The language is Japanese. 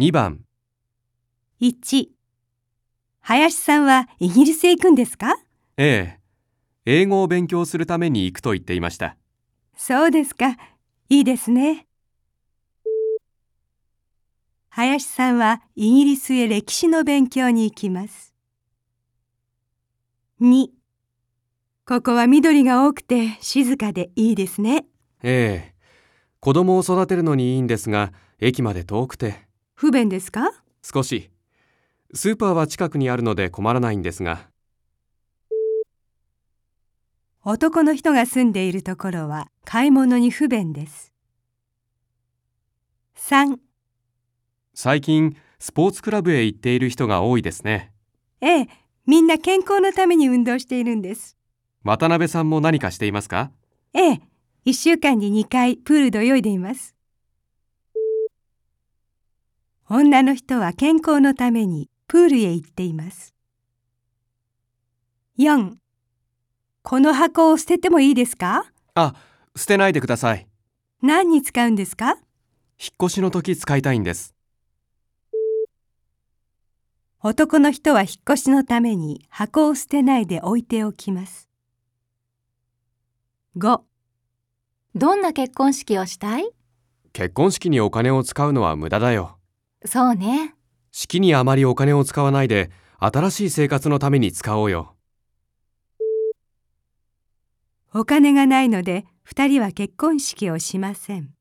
2番、1林さんはイギリスへ行くんですか？ええ、英語を勉強するために行くと言っていました。そうですか。いいですね。林さんはイギリスへ歴史の勉強に行きます。2ここは緑が多くて静かでいいですね。ええ、子供を育てるのにいいんですが、駅まで遠くて、不便ですか？少し。スーパーは近くにあるので困らないんですが、男の人が住んでいるところは買い物に不便です。3最近、スポーツクラブへ行っている人が多いですね。ええ、みんな健康のために運動しているんです。渡辺さんも何かしていますか？ええ、1週間に2回プールで泳いでいます。女の人は健康のためにプールへ行っています。4この箱を捨ててもいいですか？あ、捨てないでください。何に使うんですか？引っ越しの時使いたいんです。男の人は引っ越しのために箱を捨てないで置いておきます。5どんな結婚式をしたい？結婚式にお金を使うのは無駄だよ。そうね。式にあまりお金を使わないで、新しい生活のために使おうよ。お金がないので2人は結婚式をしません。